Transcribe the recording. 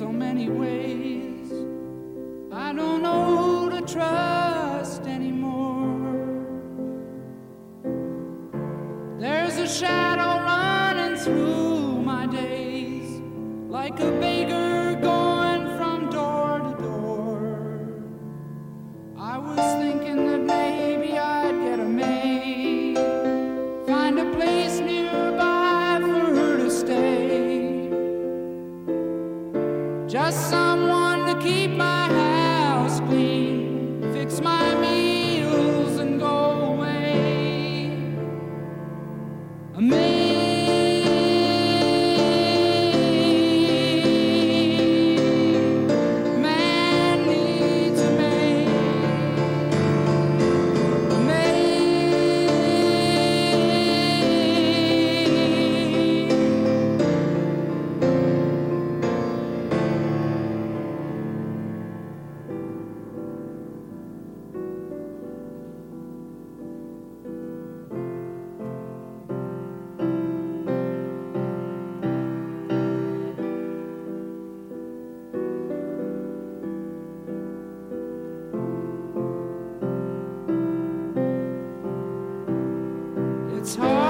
so many ways. I don't know to trust anymore. There's a shadow running through my days like a baby. Amazing. it's hard.